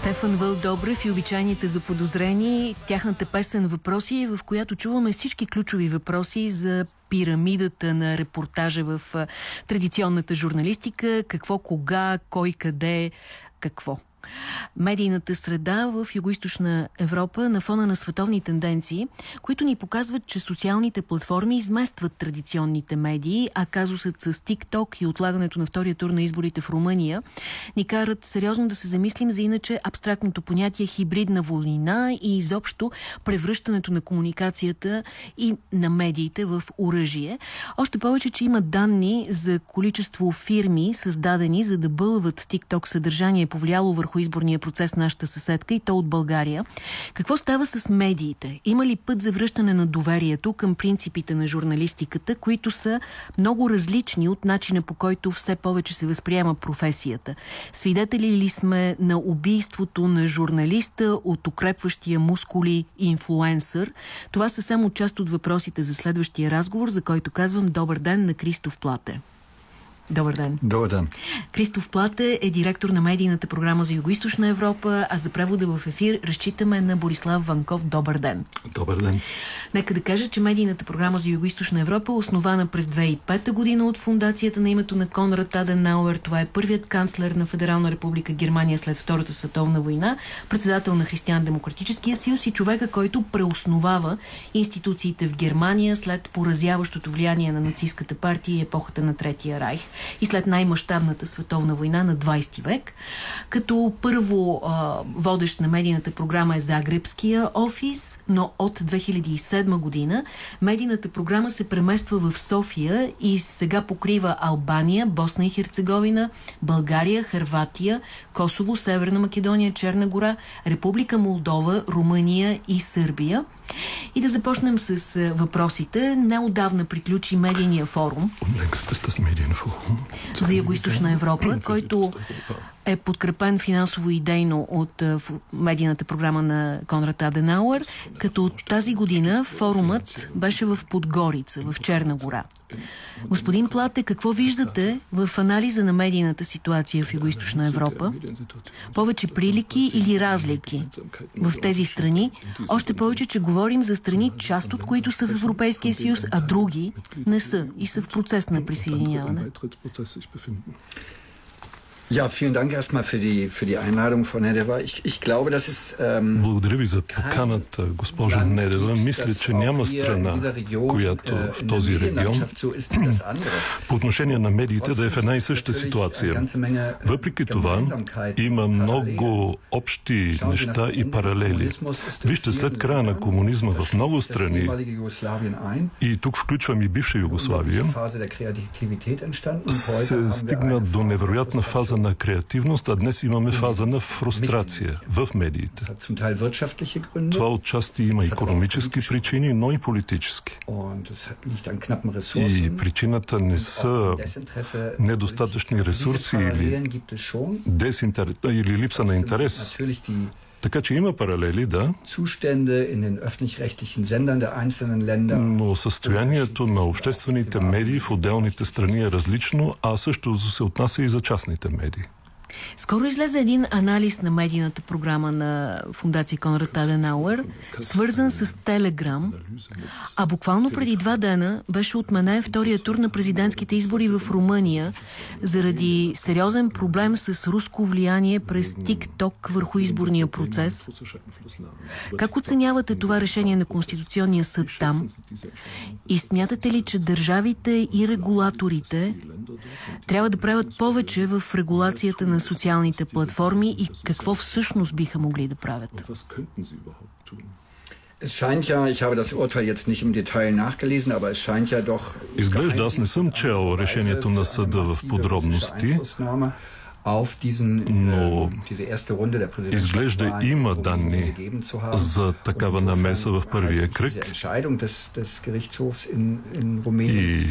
Стефан Въл Добрев и обичайните заподозрени, тяхната песен «Въпроси», в която чуваме всички ключови въпроси за пирамидата на репортажа в традиционната журналистика. Какво, кога, кой, къде, какво медийната среда в Юго-Источна Европа на фона на световни тенденции, които ни показват, че социалните платформи изместват традиционните медии, а казусът с TikTok и отлагането на втория тур на изборите в Румъния ни карат сериозно да се замислим за иначе абстрактното понятие хибридна война и изобщо превръщането на комуникацията и на медиите в оръжие. Още повече, че има данни за количество фирми, създадени за да бълват TikTok съдържание, повлияло върху изборния процес нашата съседка и то от България. Какво става с медиите? Има ли път за връщане на доверието към принципите на журналистиката, които са много различни от начина по който все повече се възприема професията? Свидетели ли сме на убийството на журналиста от укрепващия мускули инфлуенсър? Това са само част от въпросите за следващия разговор, за който казвам добър ден на Кристоф Плате. Добър ден. Добър ден. Кристоф Плате е директор на медийната програма за Юго-Источна Европа, а за превода в ефир разчитаме на Борислав Ванков. Добър ден. Добър ден. Нека да кажа, че медийната програма за Юго-Источна Европа е основана през 2005 година от фундацията на името на Конрад Аденауер. Това е първият канцлер на Федерална република Германия след Втората световна война, председател на Християн-демократическия съюз и човека, който преосновава институциите в Германия след поразяващото влияние на нацистската партия и епохата на Третия райх и след най-мащабната световна война на 20 век. Като първо а, водещ на медийната програма е Загребския офис, но от 2007 година медийната програма се премества в София и сега покрива Албания, Босна и Херцеговина, България, Харватия, Косово, Северна Македония, Черна гора, Република Молдова, Румъния и Сърбия. И да започнем с въпросите. Неодавна приключи медийния форум. За Юго-Источна Европа, който е подкрепен финансово идейно от медийната програма на Конрад Аденауер, като от тази година форумът беше в Подгорица, в Черна гора. Господин Плате, какво виждате в анализа на медийната ситуация в Юго-Источна Европа? Повече прилики или разлики в тези страни? Още повече, че говорим за страни, част от които са в Европейския съюз, а други не са и са в процес на присъединяване. Ja, vielen Dank erstmal für die, für die Einladung, Frau Nedeva. Ich, ich glaube, das ist... Ähm, Благодаря ви за поканата, госпожо Недева. Мисля, че няма страна, която в този регион по отношение на медиите да е в една и съща ситуация. Въпреки това, има много общи неща и паралели. Вижте, след края на комунизма в много страни, и тук включвам и бивша Югославия, се стигна до невероятна фаза на креативност, а днес имаме фаза на фрустрация в медиите. Това отчасти има економически причини, но и политически. И причината не са недостатъчни ресурси или, или липса на интерес. Така че има паралели, да. Но състоянието на обществените медии в отделните страни е различно, а също се отнася и за частните медии. Скоро излезе един анализ на медийната програма на фундация Конрад Аденауер, свързан с Телеграм, а буквално преди два дена беше отменен втория тур на президентските избори в Румъния заради сериозен проблем с руско влияние през ТикТок върху изборния процес. Как оценявате това решение на Конституционния съд там? И смятате ли, че държавите и регулаторите трябва да правят повече в регулацията на социалните платформи и какво всъщност биха могли да правят? Изглежда, аз не съм чел решението на съда в подробности, но изглежда има данни за такава намеса в първия кръг. и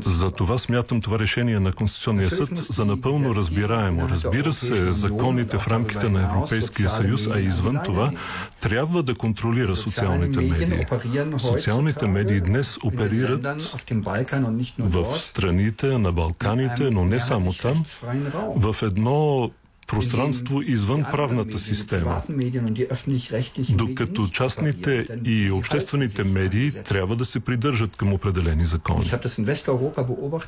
за това смятам това решение на Конституционния съд за напълно разбираемо. Разбира се, законите в рамките на Европейския съюз, а извън това, трябва да контролира социалните медии. Социалните медии днес оперират в страните на Балканите, но не само там, в едно пространство извън правната система, докато частните и обществените медии трябва да се придържат към определени закони.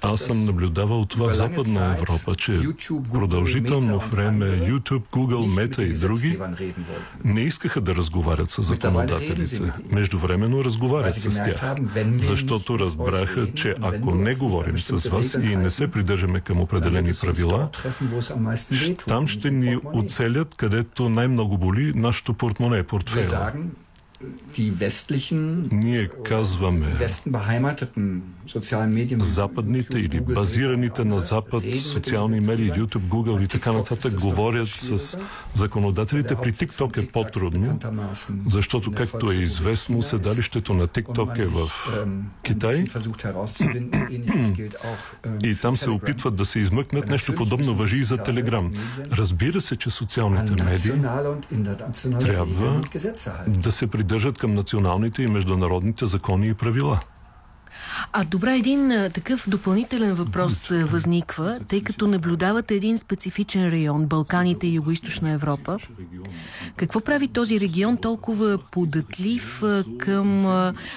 Аз съм наблюдавал това в Западна Европа, че продължително време YouTube, Google, Meta и други не искаха да разговарят с законодателите. Междувременно разговарят с тях, защото разбраха, че ако не говорим с вас и не се придържаме към определени правила, там ще ни оцелят, където най-много боли нашето портмоне, портфела. Ние казваме западните или базираните на Запад социални медии, YouTube, Google и така нататък говорят с законодателите. При TikTok е по-трудно, защото, както е известно, седалището на TikTok е в Китай и там се опитват да се измъкнат. Нещо подобно въжи и за Телеграм. Разбира се, че социалните медии трябва да се придържат към националните и международните закони и правила. А добре, един такъв допълнителен въпрос възниква, тъй като наблюдавате един специфичен район, Балканите и Юго-Источна Европа. Какво прави този регион толкова податлив към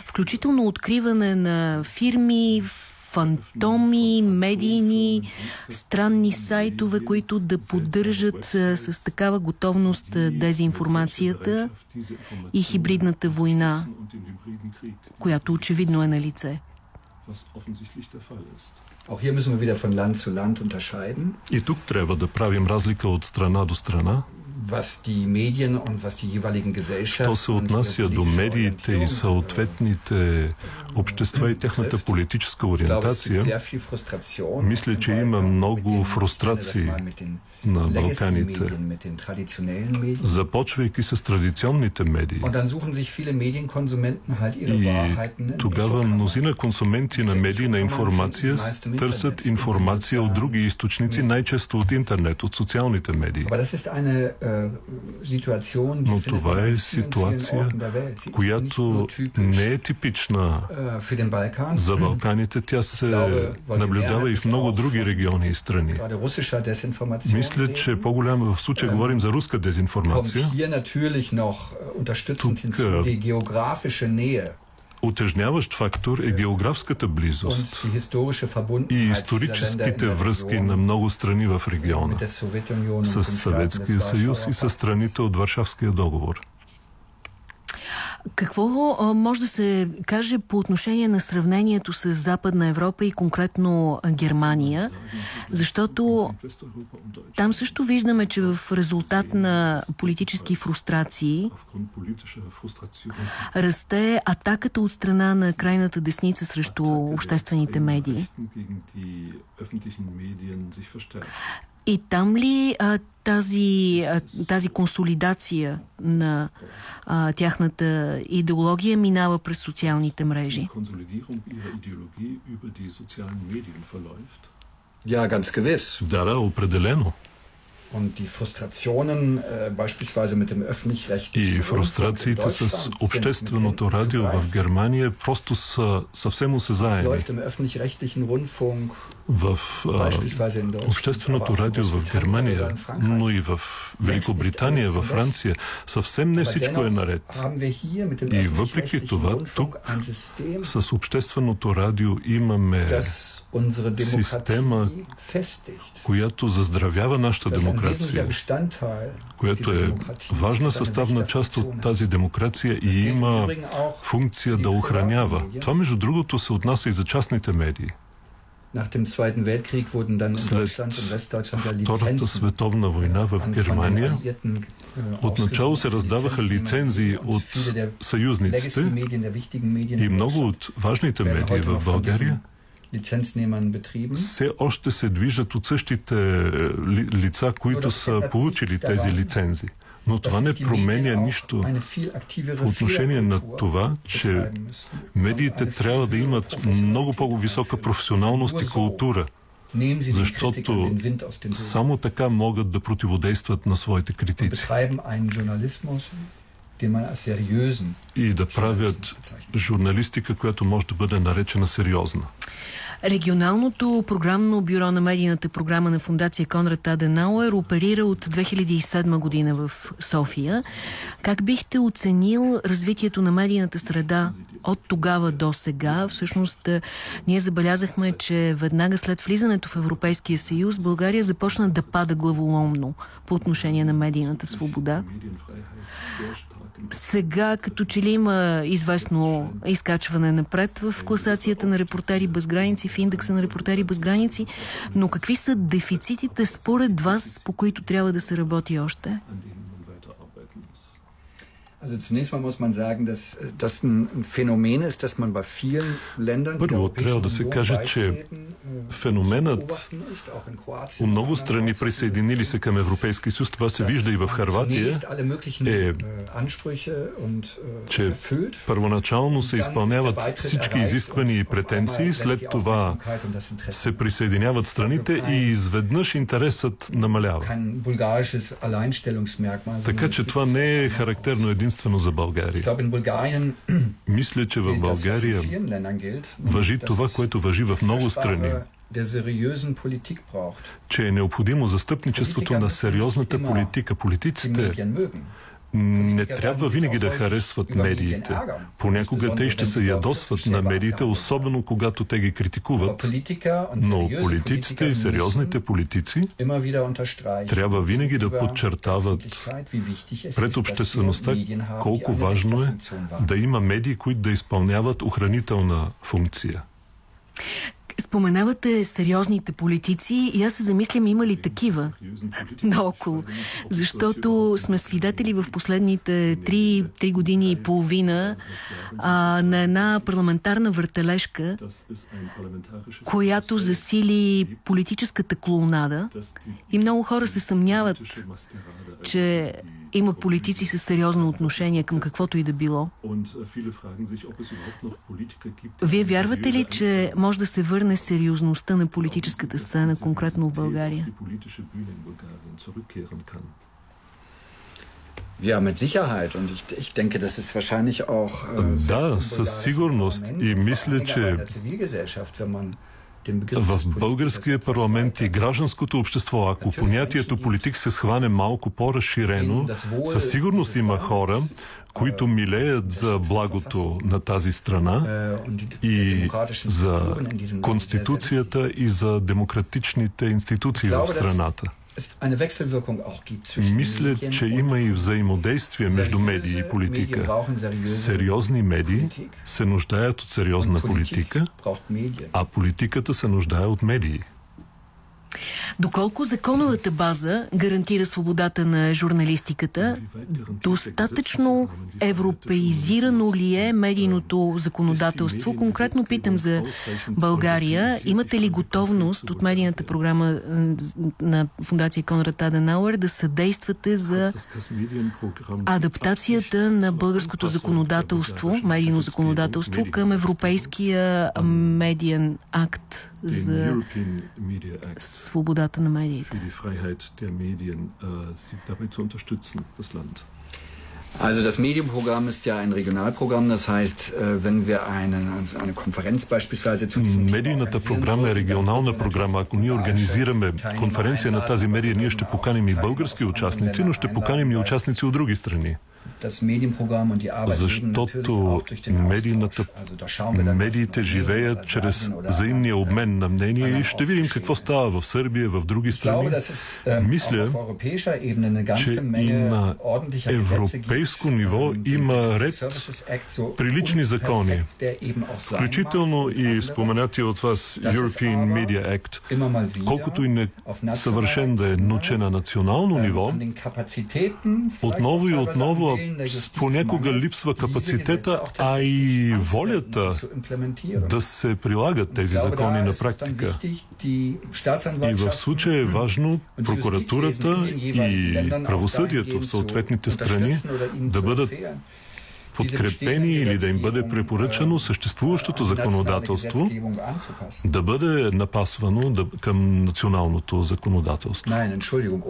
включително откриване на фирми, фантоми, медийни, странни сайтове, които да поддържат а, с такава готовност а, дезинформацията и хибридната война, която очевидно е на лице. И тук трябва да правим разлика от страна до страна. Що се отнася до медиите и съответните общества и техната политическа ориентация, мисля, че има много фрустрации на Балканите, започвайки с традиционните медии. И тогава мнозина консументи на медии на информация търсят информация от други източници, най-често от интернет, от социалните медии. Äh, Но това е ситуация, която не е типична äh, за Балканите. Тя се наблюдава и в много други региони и страни. Мисля, че по-голямо в случая говорим за руска дезинформация. Тук Утежняващ фактор е географската близост и историческите връзки на много страни в региона с Съветския съюз и с страните от Варшавския договор. Какво може да се каже по отношение на сравнението с Западна Европа и конкретно Германия? Защото там също виждаме, че в резултат на политически фрустрации расте атаката от страна на крайната десница срещу обществените медии. И там ли а, тази, а, тази консолидация на а, тяхната идеология минава през социалните мрежи? Ja, ganz gewiss. Да, да, определено. И фрустрациите с общественото радио в Германия просто са съвсем осезаеми. В общественото радио в Германия, но и в Великобритания, в Франция, съвсем не всичко е наред. И въпреки това, тук с общественото радио имаме система, която заздравява нашата демокрация, която е важна съставна част от тази демокрация и има функция да охранява. Това, между другото, се отнася и за частните медии. След Втората световна война в Германия отначало се раздаваха лицензии от съюзниците и много от важните медии в България все още се движат от същите ли, лица, които са получили тези лицензии. Но това не променя нищо. по отношение на това, че медиите трябва да имат много по-висока професионалност и култура, защото само така могат да противодействат на своите критици и да правят журналистика, която може да бъде наречена сериозна. Регионалното програмно бюро на медийната програма на фундация Конрад Аденауер оперира от 2007 година в София. Как бихте оценил развитието на медийната среда от тогава до сега? Всъщност, ние забелязахме, че веднага след влизането в Европейския съюз България започна да пада главоломно по отношение на медийната свобода. Сега като че ли има известно изкачване напред в класацията на репортери без граници, в индекса на репортери без граници, но какви са дефицитите според вас, по които трябва да се работи още? Also zunächst mal muss man sagen, dass das ein Phänomen ist, dass man bei vielen Ländern Първо, трябва да се каже, че феноменът у много страни присъединили се към Европейския съюз, това се вижда и в Харватия, е, че първоначално се изпълняват всички изисквания и претенции, след това се присъединяват страните и изведнъж интересът намалява. Така че това не е характерно един единствено за България. Мисля, че в България въжи това, което въжи в много страни че е необходимо застъпничеството на сериозната политика. Политиците не трябва винаги да харесват медиите. Понякога те ще се ядосват на медиите, особено когато те ги критикуват. Но политиците и сериозните политици трябва винаги да подчертават пред обществеността колко важно е да има медии, които да изпълняват охранителна функция. Споменавате сериозните политици и аз се замислям има ли такива наоколо. Защото сме свидетели в последните 3, 3 години и половина а, на една парламентарна въртележка, която засили политическата клоунада и много хора се съмняват, че има политици с сериозно отношение към каквото и да било. Вие вярвате ли, че може да се върне сериозността на политическата сцена, конкретно в България? Ja, mit Sicherheit. Und ich, ich denke, das ist wahrscheinlich auch... Äh, да, със сигурност. И мисля, че в българския парламент и гражданското общество, ако понятието политик се схване малко по-разширено, със сигурност има хора, които милеят за благото на тази страна и за Конституцията и за демократичните институции в страната. Мисля, че има и взаимодействие между медии и политика. Сериозни медии се нуждаят от сериозна политика, а политиката се нуждае от медии. Доколко законовата база гарантира свободата на журналистиката, достатъчно европеизирано ли е медийното законодателство? Конкретно питам за България. Имате ли готовност от медийната програма на Фундация Конрад Аденауер да съдействате за адаптацията на българското законодателство, медийно законодателство към Европейския медиен акт за свободата на медиите. Also das Medienprogramm ist ja ein Regionalprogramm, das heißt, äh, wenn wir eine, eine Konferenz beispielsweise zu diesem Медийната програма е регионална програма. Ако ние организираме конференция на тази медия, ние ще поканим и български участници, но ще поканим и участници от други страни. Защото медийната, медиите живеят чрез взаимния обмен на мнение и ще видим какво става в Сърбия, в други страни. Мисля, че и на европейско ниво има ред прилични закони, включително и споменатия от вас European Media Act, колкото и не съвършен да е, но че на национално ниво, отново и отново понякога липсва капацитета, а и волята да се прилагат тези закони на практика. И в случая е важно прокуратурата и правосъдието в съответните страни да бъдат подкрепени или да им бъде препоръчано съществуващото законодателство да бъде напасвано да, към националното законодателство.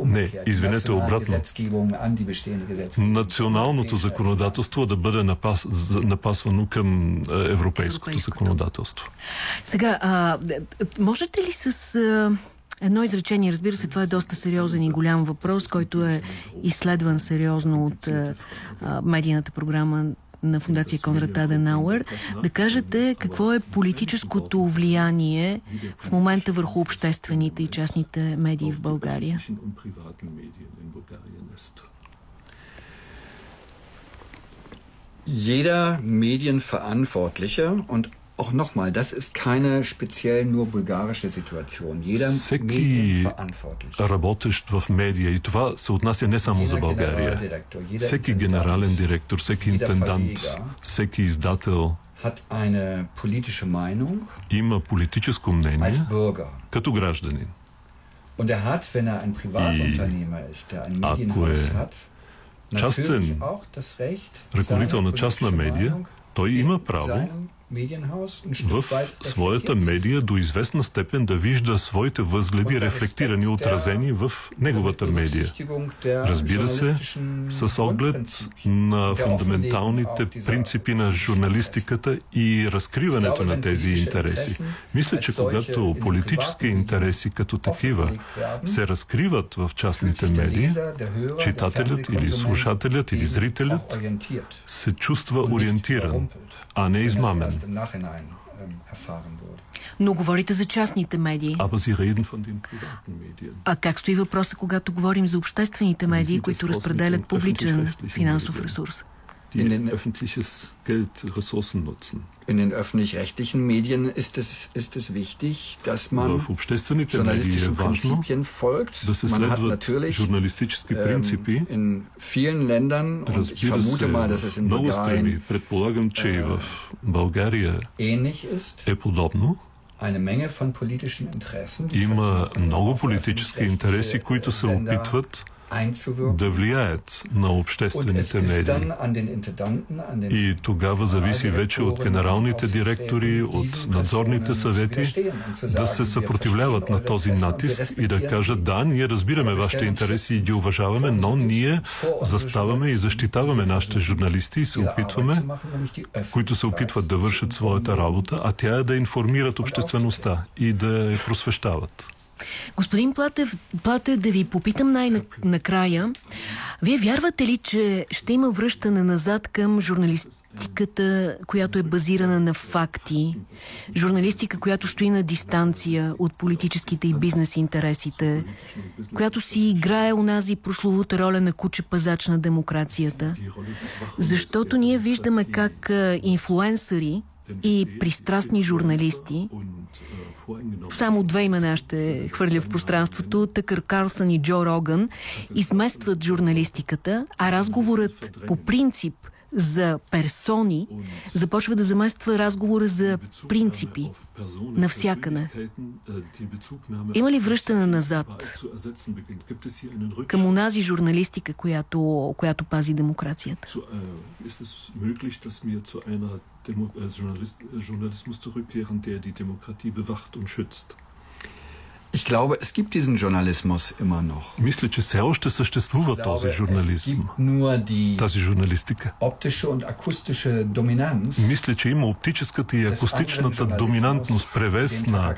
Не, извинете обратно. Националното законодателство да бъде напас, напасвано към европейското законодателство. Сега, а, можете ли с... А Едно изречение, разбира се, това е доста сериозен и голям въпрос, който е изследван сериозно от а, медийната програма на фундация Конрад Аденауер, да кажете какво е политическото влияние в момента върху обществените и частните медии в България? Jeder Medienverantwortlicher und auch nochmal, das ist keine speziell nur bulgarische Situation. Jeder Всеки работещ в медия, и това се отнася не само за България. Всеки генерален директор, всеки интендант, всеки издател има политическо мнение като гражданин. И ако е частен ръководител на частна медия, той има право в своята медия до известна степен да вижда своите възгледи рефлектирани, отразени в неговата медия. Разбира се, с оглед на фундаменталните принципи на журналистиката и разкриването на тези интереси. Мисля, че когато политически интереси като такива се разкриват в частните медии, читателят или слушателят или зрителят се чувства ориентиран, а не измамен. Но говорите за частните медии. А как стои въпроса, когато говорим за обществените медии, които разпределят публичен финансов ресурс? die in öffentliches Geld Ressourcen nutzen. In den öffentlich-rechtlichen Medien ist es, ist es wichtig, dass man journalistischen Prinzipien folgt. Man hat natürlich ähm, in vielen Ländern, und ich vermute mal, dass es in Bulgarien ähnlich ist, eine Menge von politischen Interessen. Има много политически интереси, които се опитват да влияят на обществените медии. И тогава зависи вече от генералните директори, от надзорните съвети да се съпротивляват на този натиск и да кажат да, ние разбираме вашите интереси и ги уважаваме, но ние заставаме и защитаваме нашите журналисти и се опитваме, които се опитват да вършат своята работа, а тя е да информират обществеността и да я просвещават. Господин Платев, Платев, да ви попитам най-накрая. Вие вярвате ли, че ще има връщане назад към журналистиката, която е базирана на факти? Журналистика, която стои на дистанция от политическите и бизнес интересите? Която си играе унази прословута роля на куче пазач на демокрацията? Защото ние виждаме как инфлуенсъри и пристрастни журналисти само две имена ще хвърля в пространството. Тъкър Карлсън и Джо Роган изместват журналистиката, а разговорът по принцип за персони започва да замества разговора за принципи навсякъде. Има ли връщане назад към онази журналистика, която, която пази демокрацията? Journalismus zurückkehren, der die Demokratie bewacht und schützt. Ich glaube, es gibt diesen Journalismus immer noch. Мисля, че все още съществува glaube, този журнализм, тази журналистика. Мисля, че има оптическата и акустичната доминантност, превес на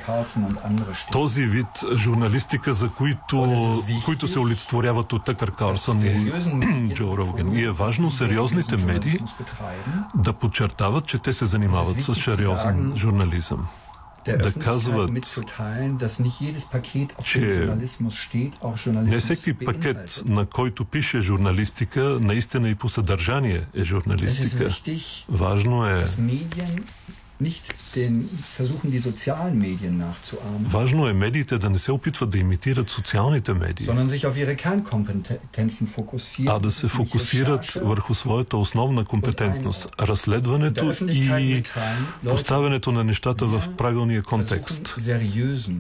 този вид журналистика, за които, които се олицетворяват от Тъкър Карлсън и Джо Роген. И е важно сериозните медии да подчертават, че те се занимават с сериозен журнализъм да казват, че не всеки пакет, на който пише журналистика, наистина и по съдържание е журналистика. Важно е Важно е медиите да не се опитват да имитират социалните медии, а да се фокусират върху своята основна компетентност – разследването и поставянето на нещата в правилния контекст.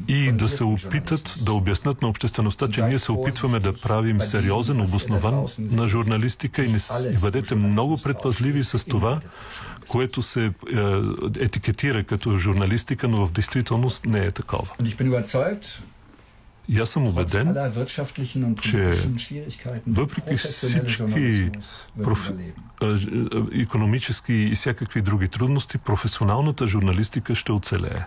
И да се опитат да обяснат на обществеността, че ние се опитваме да правим сериозен, обоснован на журналистика и, не, и бъдете много предпазливи с това, което се е, етикетира като журналистика, но в действителност не е такова. И аз съм убеден, че въпреки всички проф... економически и всякакви други трудности, професионалната журналистика ще оцелее.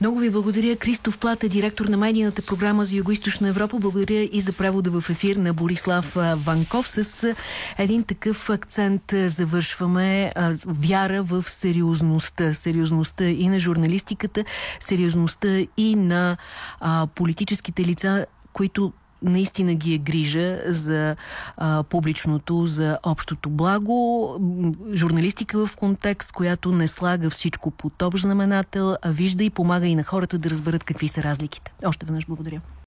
Много ви благодаря. Кристоф Плата, директор на медийната програма за Юго-Источна Европа. Благодаря и за превода в ефир на Борислав Ванков. С един такъв акцент завършваме вяра в сериозността. Сериозността и на журналистиката, сериозността и на политическите лица лица, които наистина ги е грижа за а, публичното, за общото благо. Журналистика в контекст, която не слага всичко под общ знаменател, а вижда и помага и на хората да разберат какви са разликите. Още веднъж благодаря.